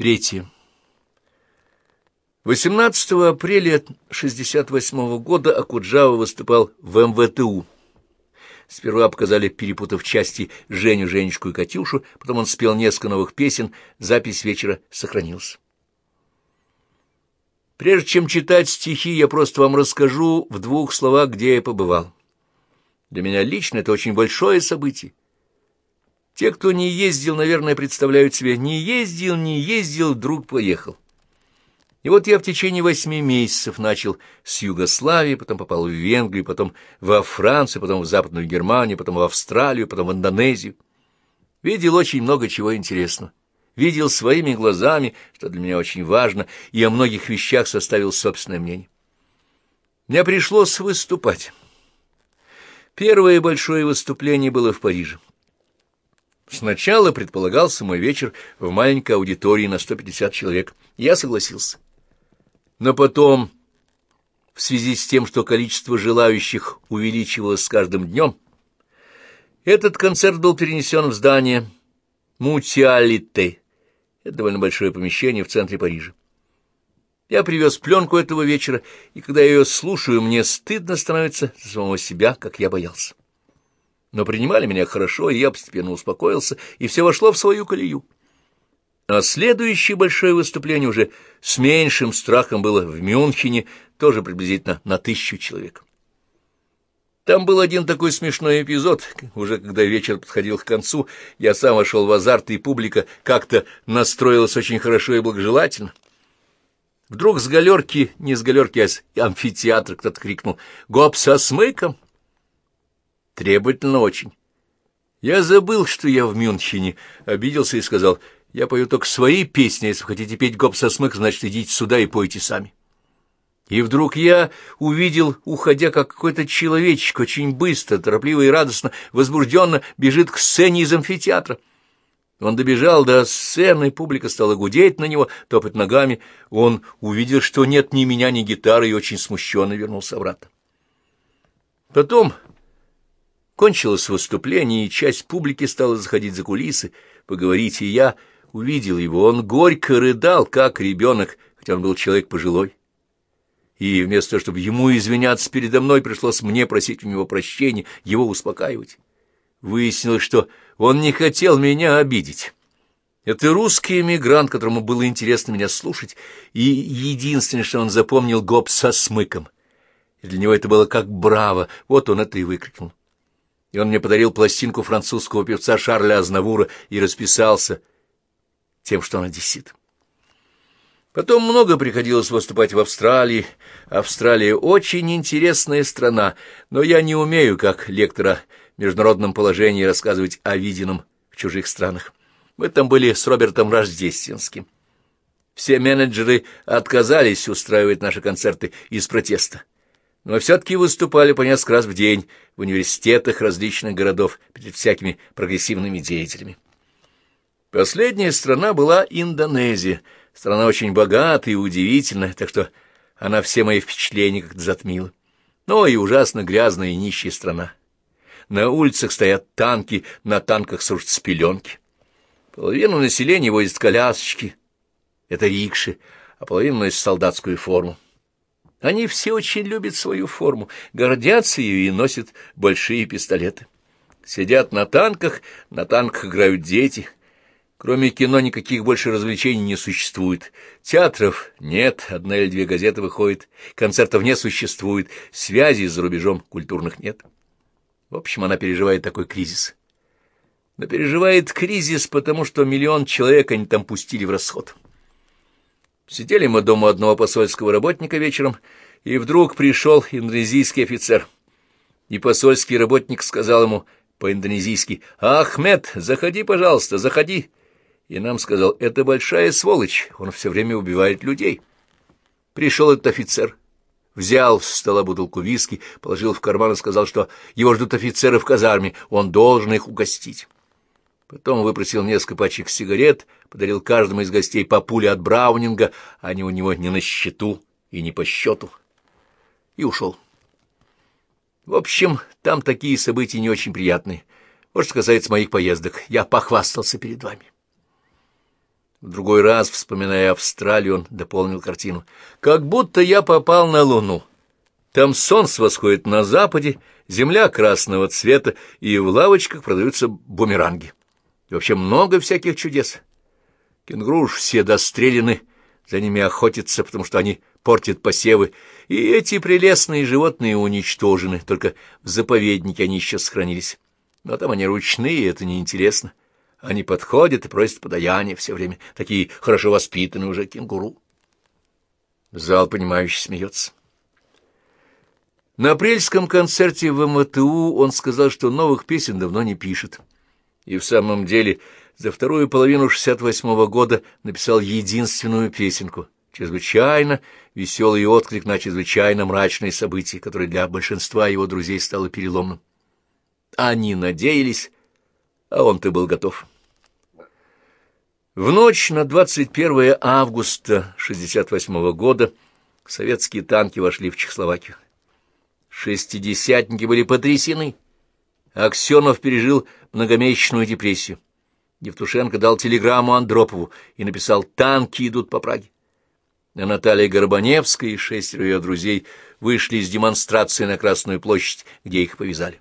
Третье. 18 апреля 1968 года Акуджава выступал в МВТУ. Сперва показали, перепутав части Женю, Женечку и Катюшу, потом он спел несколько новых песен, запись вечера сохранилась. Прежде чем читать стихи, я просто вам расскажу в двух словах, где я побывал. Для меня лично это очень большое событие. Те, кто не ездил, наверное, представляют себе, не ездил, не ездил, вдруг поехал. И вот я в течение восьми месяцев начал с Югославии, потом попал в Венгрию, потом во Францию, потом в Западную Германию, потом в Австралию, потом в Индонезию. Видел очень много чего интересного. Видел своими глазами, что для меня очень важно, и о многих вещах составил собственное мнение. Мне пришлось выступать. Первое большое выступление было в Париже. Сначала предполагался мой вечер в маленькой аудитории на 150 человек. Я согласился. Но потом, в связи с тем, что количество желающих увеличивалось с каждым днем, этот концерт был перенесен в здание Мутиалите. Это довольно большое помещение в центре Парижа. Я привез пленку этого вечера, и когда я ее слушаю, мне стыдно становится за самого себя, как я боялся но принимали меня хорошо, и я постепенно успокоился, и все вошло в свою колею. А следующее большое выступление уже с меньшим страхом было в Мюнхене, тоже приблизительно на тысячу человек. Там был один такой смешной эпизод. Уже когда вечер подходил к концу, я сам вошел в азарт, и публика как-то настроилась очень хорошо и благожелательно. Вдруг с галерки, не с галерки, а с амфитеатра кто-то крикнул «Гоп со смыком!» Требовательно очень. Я забыл, что я в Мюнхене, обиделся и сказал, я пою только свои песни, если хотите петь гоп со смык, значит, идите сюда и пойте сами. И вдруг я увидел, уходя, как какой-то человечек, очень быстро, торопливо и радостно, возбужденно бежит к сцене из амфитеатра. Он добежал до сцены, публика стала гудеть на него, топать ногами. Он увидел, что нет ни меня, ни гитары, и очень смущенно вернулся обратно. Потом Кончилось выступление, и часть публики стала заходить за кулисы, поговорить, и я увидел его. Он горько рыдал, как ребенок, хотя он был человек пожилой. И вместо того, чтобы ему извиняться передо мной, пришлось мне просить у него прощения, его успокаивать. Выяснилось, что он не хотел меня обидеть. Это русский эмигрант, которому было интересно меня слушать, и единственное, что он запомнил, гоп со смыком. И для него это было как браво, вот он это и выкрикнул и он мне подарил пластинку французского певца Шарля Азнавура и расписался тем, что он одессит. Потом много приходилось выступать в Австралии. Австралия очень интересная страна, но я не умею, как лектор о международном положении, рассказывать о виденном в чужих странах. Мы там были с Робертом Рождественским. Все менеджеры отказались устраивать наши концерты из протеста но все-таки выступали по несколько раз в день в университетах различных городов перед всякими прогрессивными деятелями. Последняя страна была Индонезия, страна очень богатая и удивительная, так что она все мои впечатления как-то затмила. Но и ужасно грязная и нищая страна. На улицах стоят танки, на танках сушат спеленки. Половину населения возят колясочки, это рикши, а половину носят солдатскую форму. Они все очень любят свою форму, гордятся ее и носят большие пистолеты. Сидят на танках, на танках играют дети. Кроме кино никаких больше развлечений не существует. Театров нет, одна или две газеты выходят, концертов не существует, связей за рубежом культурных нет. В общем, она переживает такой кризис. Но переживает кризис, потому что миллион человек они там пустили в расход. Сидели мы дома одного посольского работника вечером, и вдруг пришел индонезийский офицер. И посольский работник сказал ему по-индонезийски, «Ахмед, заходи, пожалуйста, заходи». И нам сказал, «Это большая сволочь, он все время убивает людей». Пришел этот офицер, взял с стола бутылку виски, положил в карман и сказал, что его ждут офицеры в казарме, он должен их угостить. Потом выпросил несколько пачек сигарет, подарил каждому из гостей по пуле от Браунинга, они у него не на счету и не по счету, и ушел. В общем, там такие события не очень приятные. Вот что касается моих поездок, я похвастался перед вами. В другой раз, вспоминая Австралию, он дополнил картину. «Как будто я попал на Луну. Там солнце восходит на западе, земля красного цвета, и в лавочках продаются бумеранги. И вообще много всяких чудес. Кенгуру все дострелены, за ними охотятся, потому что они портят посевы, и эти прелестные животные уничтожены, только в заповеднике они еще сохранились. Но там они ручные, это неинтересно. Они подходят и просят подаяния все время, такие хорошо воспитанные уже кенгуру. Зал, понимающий, смеется. На апрельском концерте в МВТУ он сказал, что новых песен давно не пишет. И в самом деле за вторую половину 68-го года написал единственную песенку, чрезвычайно веселый отклик на чрезвычайно мрачные события, которое для большинства его друзей стало переломным. Они надеялись, а он-то был готов. В ночь на 21 августа 68 -го года советские танки вошли в Чехословакию. Шестидесятники были потрясены. Аксенов пережил многомесячную депрессию. Евтушенко дал телеграмму Андропову и написал «Танки идут по Праге». А Наталья Горбаневская и шестеро ее друзей вышли из демонстрации на Красную площадь, где их повязали.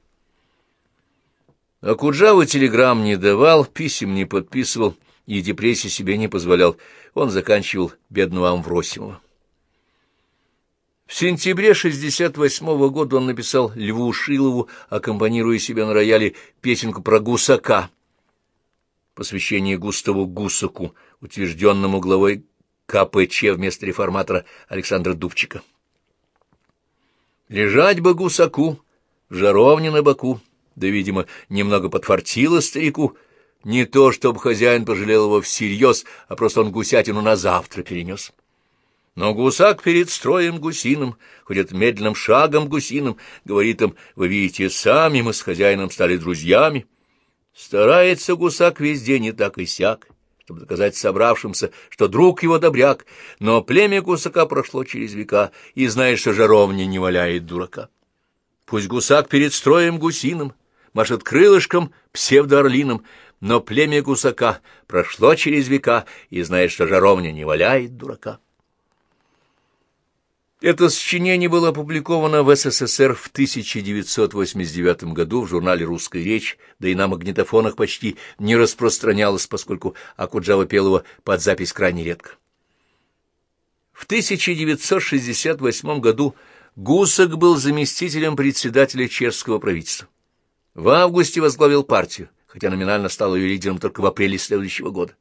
А Куджава телеграмм не давал, писем не подписывал и депрессии себе не позволял. Он заканчивал бедного Амвросимова. В сентябре 68 -го года он написал Льву Шилову, аккомпанируя себе на рояле песенку про гусака, посвящение Густаву Гусаку, утвержденному главой КПЧ вместо реформатора Александра Дубчика. «Лежать бы гусаку, в жаровне на боку, да, видимо, немного подфартило старику, не то, чтобы хозяин пожалел его всерьез, а просто он гусятину на завтра перенес». Но гусак перед строем гусиным, ходит медленным шагом гусиным, говорит им, вы видите, сами мы с хозяином стали друзьями. Старается гусак везде не так и сяк, чтобы доказать собравшимся, что друг его добряк, но племя гусака прошло через века и знает, что жаровня не валяет дурака. Пусть гусак перед строем гусиным, машет крылышком псевдоорлиным, но племя гусака прошло через века и знает, что жаровня не валяет дурака. Это сочинение было опубликовано в СССР в 1989 году в журнале «Русская речь», да и на магнитофонах почти не распространялось, поскольку Акуджава пел его под запись крайне редко. В 1968 году Гусак был заместителем председателя чешского правительства. В августе возглавил партию, хотя номинально стал ее лидером только в апреле следующего года.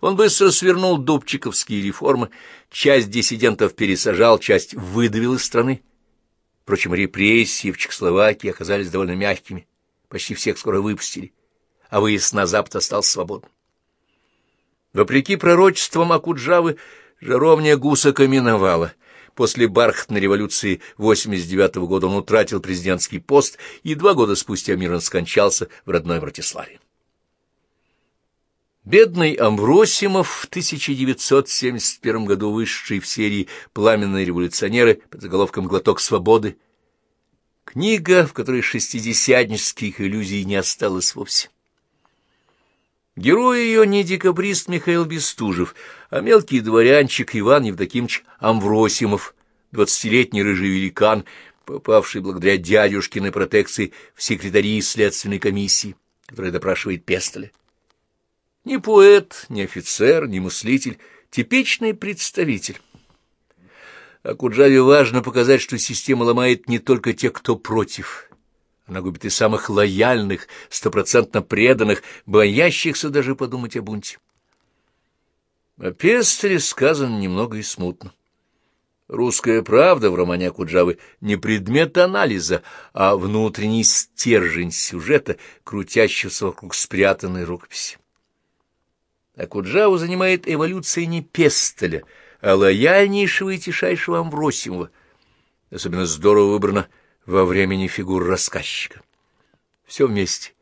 Он быстро свернул дубчиковские реформы, часть диссидентов пересажал, часть выдавил из страны. Впрочем, репрессии в Чехословакии оказались довольно мягкими, почти всех скоро выпустили, а выезд на запад остался свободным. Вопреки пророчествам Акуджавы, жаровня Гусака миновала. После бархатной революции 89 -го года он утратил президентский пост и два года спустя мирно скончался в родной Братиславе. Бедный Амвросимов в 1971 году вышедший в серии «Пламенные революционеры» под заголовком «Глоток свободы». Книга, в которой шестидесятнических иллюзий не осталось вовсе. Герой ее не декабрист Михаил Бестужев, а мелкий дворянчик Иван Евдокимович Амвросимов, двадцатилетний рыжий великан, попавший благодаря дядюшкиной протекции в секретарии следственной комиссии, которая допрашивает Пестоля. Ни поэт, ни офицер, ни мыслитель, типичный представитель. А Куджаве важно показать, что система ломает не только тех, кто против. Она губит и самых лояльных, стопроцентно преданных, боящихся даже подумать о бунте. О Пестре сказано немного и смутно. Русская правда в романе Акуджавы не предмет анализа, а внутренний стержень сюжета, крутящегося вокруг спрятанной рукописи. Акуджаву занимает эволюция не Пестеля, а лояльнейшего и тишайшего Амвросимова. Особенно здорово выбрано во времени фигур рассказчика. Все вместе.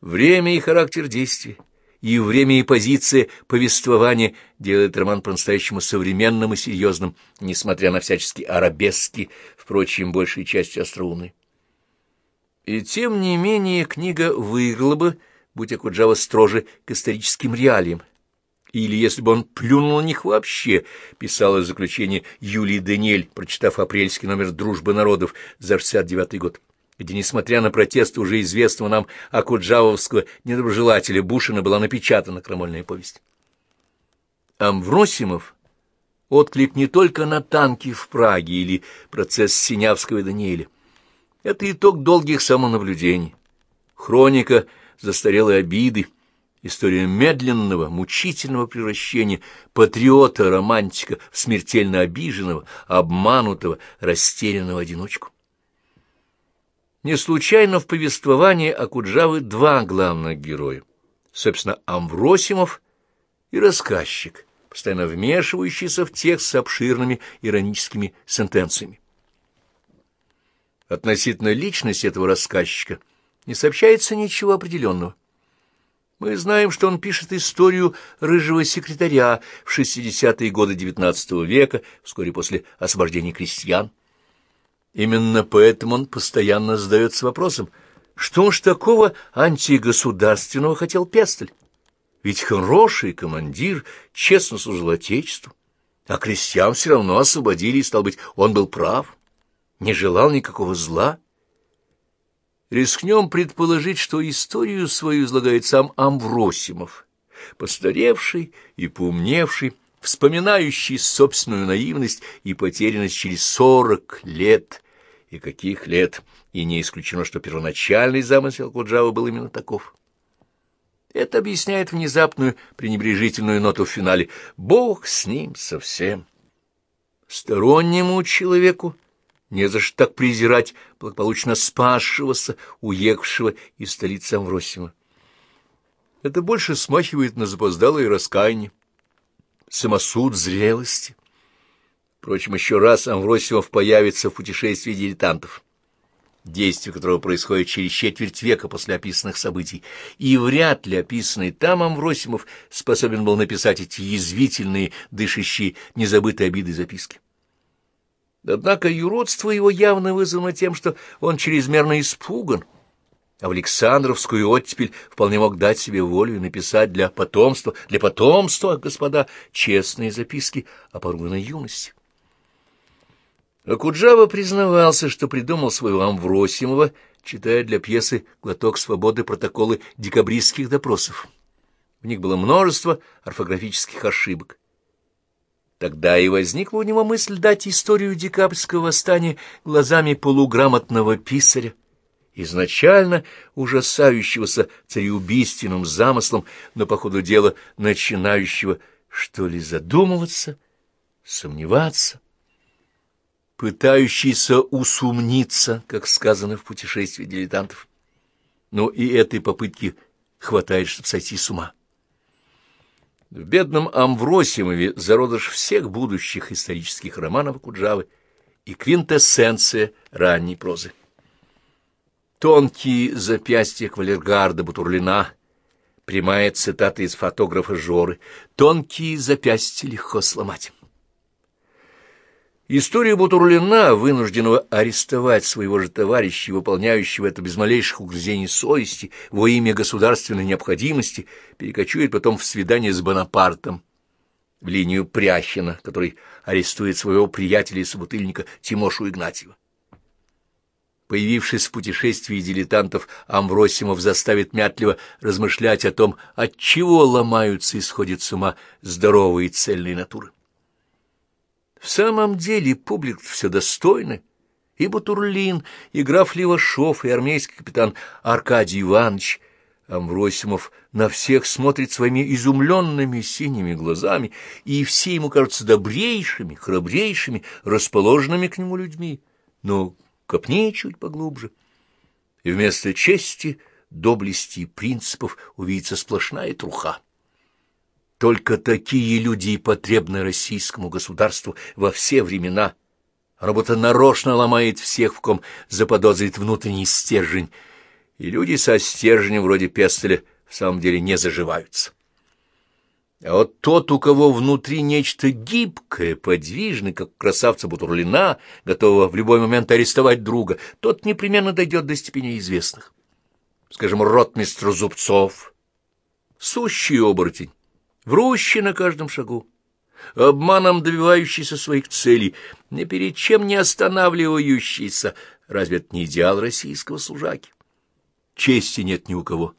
Время и характер действия, и время и позиция повествования делает роман по-настоящему современным и серьезным, несмотря на всяческие арабески, впрочем, большей частью остроумной. И тем не менее книга выиграла бы, будь Акуджава строже к историческим реалиям, или если бы он плюнул на них вообще, писала заключение Юлии Даниэль, прочитав апрельский номер «Дружбы народов» за 69-й год, где, несмотря на протесты уже известного нам акуджавовского недоброжелателя Бушина, была напечатана крамольная повесть. Амвросимов отклик не только на танки в Праге или процесс Синявского и Даниэля. Это итог долгих самонаблюдений, хроника застарелой обиды, История медленного, мучительного превращения патриота-романтика в смертельно обиженного, обманутого, растерянного одиночку. Не случайно в повествовании Акуджавы два главных героя. Собственно, Амвросимов и рассказчик, постоянно вмешивающийся в текст с обширными ироническими сентенциями. Относительно личности этого рассказчика не сообщается ничего определенного. Мы знаем, что он пишет историю рыжего секретаря в 60-е годы XIX века, вскоре после освобождения крестьян. Именно поэтому он постоянно задается вопросом, что ж такого антигосударственного хотел Пестель? Ведь хороший командир честно служил Отечеству, а крестьян все равно освободили, и, стал быть, он был прав, не желал никакого зла. Рискнем предположить, что историю свою излагает сам Амвросимов, постаревший и поумневший, вспоминающий собственную наивность и потерянность через сорок лет. И каких лет? И не исключено, что первоначальный замысел Куджавы был именно таков. Это объясняет внезапную пренебрежительную ноту в финале «Бог с ним совсем». Стороннему человеку не за что так презирать благополучно спасшегося, уехавшего из столицы Амвросима. Это больше смахивает на запоздалое раскаяние, самосуд зрелости. Впрочем, еще раз Амвросимов появится в путешествии дилетантов, действие которого происходит через четверть века после описанных событий, и вряд ли описанный там Амвросимов способен был написать эти язвительные, дышащие, незабытые обиды записки. Однако юродство его явно вызвано тем, что он чрезмерно испуган, а в Александровскую оттепель вполне мог дать себе волю и написать для потомства, для потомства, господа, честные записки о поруганной юности. Акуджава признавался, что придумал своего Амвросимова, читая для пьесы «Глоток свободы» протоколы декабристских допросов. В них было множество орфографических ошибок. Тогда и возникла у него мысль дать историю декабрьского восстания глазами полуграмотного писаря, изначально ужасающегося цареубийственным замыслом, но по ходу дела начинающего, что ли, задумываться, сомневаться, пытающийся усумниться, как сказано в путешествии дилетантов. Но и этой попытки хватает, чтобы сойти с ума. В бедном Амвросимове зародыш всех будущих исторических романов Куджавы и квинтэссенция ранней прозы. Тонкие запястья кавалергарда Бутурлина, прямая цитата из фотографа Жоры, тонкие запястья легко сломать. История Бутурлина, вынужденного арестовать своего же товарища, выполняющего это без малейших угрызений совести во имя государственной необходимости, перекочует потом в свидание с Бонапартом, в линию Пряхина, который арестует своего приятеля и собутыльника Тимошу Игнатьева. Появившись в путешествии дилетантов, Амвросимов заставит мятливо размышлять о том, от чего ломаются и сходят с ума здоровые цельные натуры. В самом деле публик все достойны. И Бутурлин, и граф Левашов, и армейский капитан Аркадий Иванович. Амвросимов на всех смотрит своими изумленными синими глазами, и все ему кажутся добрейшими, храбрейшими, расположенными к нему людьми. Но копни чуть поглубже, и вместо чести, доблести и принципов увидится сплошная труха. Только такие люди и потребны российскому государству во все времена. Работа нарочно ломает всех, в ком заподозрит внутренний стержень, и люди со стержнем вроде Пестеля в самом деле не заживаются. А вот тот, у кого внутри нечто гибкое, подвижное, как красавца Бутурлина, готового в любой момент арестовать друга, тот непременно дойдет до степени известных. Скажем, ротмистр Зубцов, сущий оборотень, врущий на каждом шагу, обманом добивающийся своих целей, ни перед чем не останавливающийся. Разве это не идеал российского служаки? Чести нет ни у кого.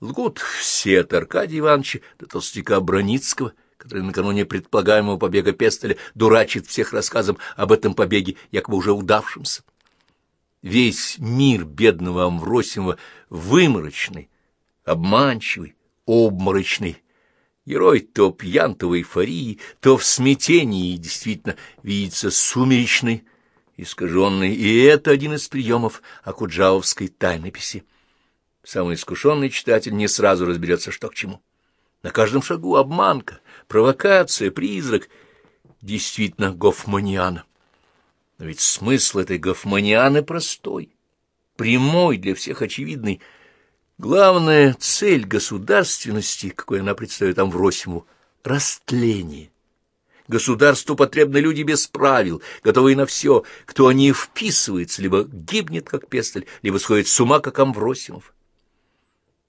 Лгут все от Аркадия Ивановича до толстяка Броницкого, который накануне предполагаемого побега Пестеля дурачит всех рассказом об этом побеге, якобы уже удавшемся. Весь мир бедного Амвросимова выморочный, обманчивый, обморочный. Герой то пьян, то в эйфории, то в смятении, и действительно видится сумеречный, искаженный, и это один из приемов акуджавовской тайнописи. Самый искушенный читатель не сразу разберется, что к чему. На каждом шагу обманка, провокация, призрак. Действительно, гофманиана. Но ведь смысл этой гофманианы простой, прямой, для всех очевидный — Главная цель государственности, какой она представляет Амвросиму, — растление. Государству потребны люди без правил, готовые на все, кто не вписывается, либо гибнет, как Пестель, либо сходит с ума, как Амвросимов.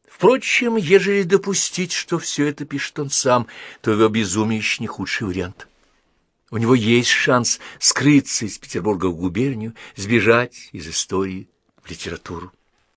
Впрочем, ежели допустить, что все это пишет он сам, то его безумие еще не худший вариант. У него есть шанс скрыться из Петербурга в губернию, сбежать из истории в литературу.